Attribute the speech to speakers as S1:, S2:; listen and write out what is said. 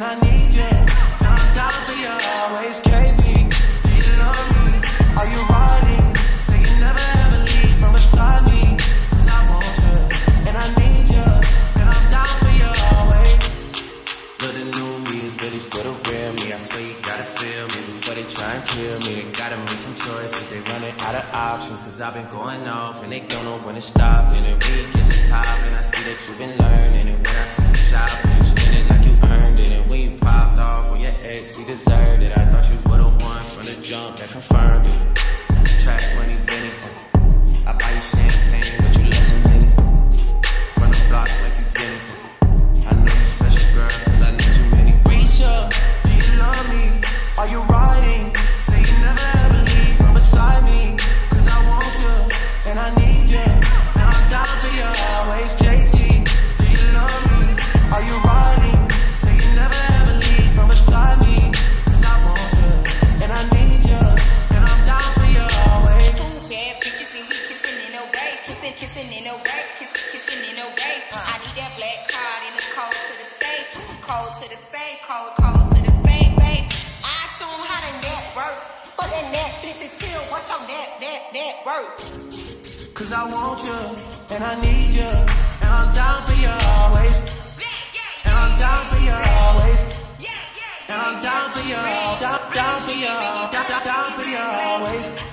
S1: and I need you. I'm down for you always, KB. Do you love me? Are you riding? Say you never ever leave from beside me. Cause I want you, and I need you. And I'm down for you always.
S2: But the new me is really still the real me. I swear you gotta feel me before they try and kill me. They gotta make some choices. They running out of options. Cause I've been going off and they don't know when to stop. And then when he deserved it. I thought you would've won from the jump that confirmed it. Cause I
S1: want you, and I need you. And I'm down for you always. And I'm down for you always.
S3: And
S1: I'm down for you, down, down for you, down, down for you always.